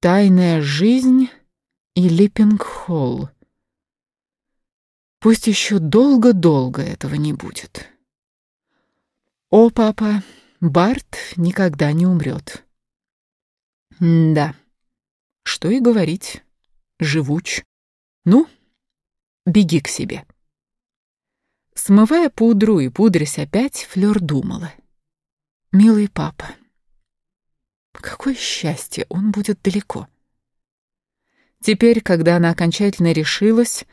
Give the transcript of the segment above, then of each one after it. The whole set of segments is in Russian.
Тайная жизнь и Липпинг-Холл. Пусть еще долго-долго этого не будет. О, папа, Барт никогда не умрет. да, что и говорить, живуч. Ну, беги к себе. Смывая пудру и пудрясь опять, Флёр думала. Милый папа, какое счастье, он будет далеко. Теперь, когда она окончательно решилась,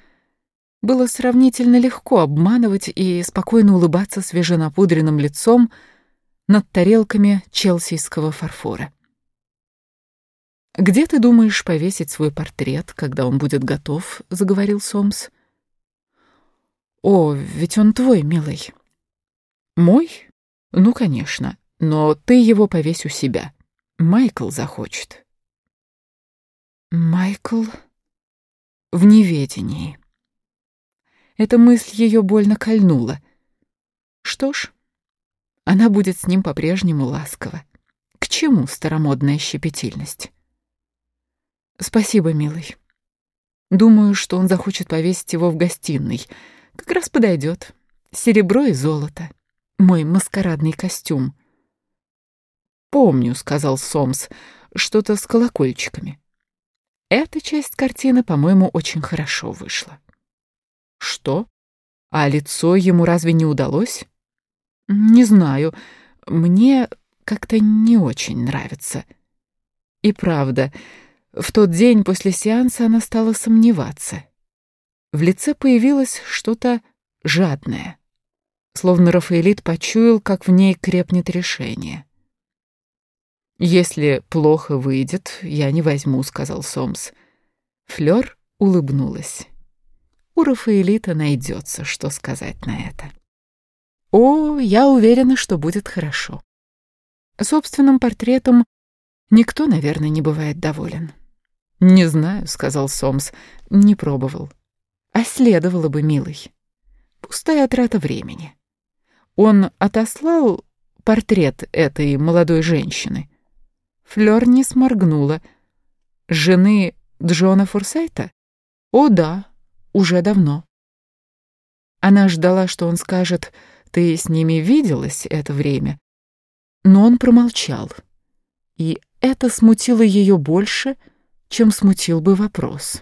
было сравнительно легко обманывать и спокойно улыбаться свеженапудренным лицом над тарелками челсийского фарфора. «Где ты думаешь повесить свой портрет, когда он будет готов?» — заговорил Сомс. «О, ведь он твой, милый». «Мой? Ну, конечно, но ты его повесь у себя. Майкл захочет». «Майкл в неведении». Эта мысль ее больно кольнула. Что ж, она будет с ним по-прежнему ласкова. К чему старомодная щепетильность? Спасибо, милый. Думаю, что он захочет повесить его в гостиной. Как раз подойдет. Серебро и золото. Мой маскарадный костюм. Помню, сказал Сомс, что-то с колокольчиками. Эта часть картины, по-моему, очень хорошо вышла. Что? А лицо ему разве не удалось? Не знаю. Мне как-то не очень нравится. И правда, в тот день после сеанса она стала сомневаться. В лице появилось что-то жадное. Словно Рафаэлит почуял, как в ней крепнет решение. «Если плохо выйдет, я не возьму», — сказал Сомс. Флёр улыбнулась. У Рафаэлита найдется, что сказать на это. О, я уверена, что будет хорошо. Собственным портретом никто, наверное, не бывает доволен. Не знаю, сказал Сомс, не пробовал. А следовало бы, милый. Пустая трата времени. Он отослал портрет этой молодой женщины. Флёр не сморгнула. Жены Джона Форсайта? О, да, уже давно. Она ждала, что он скажет, ты с ними виделась это время, но он промолчал. И это смутило ее больше, чем смутил бы вопрос.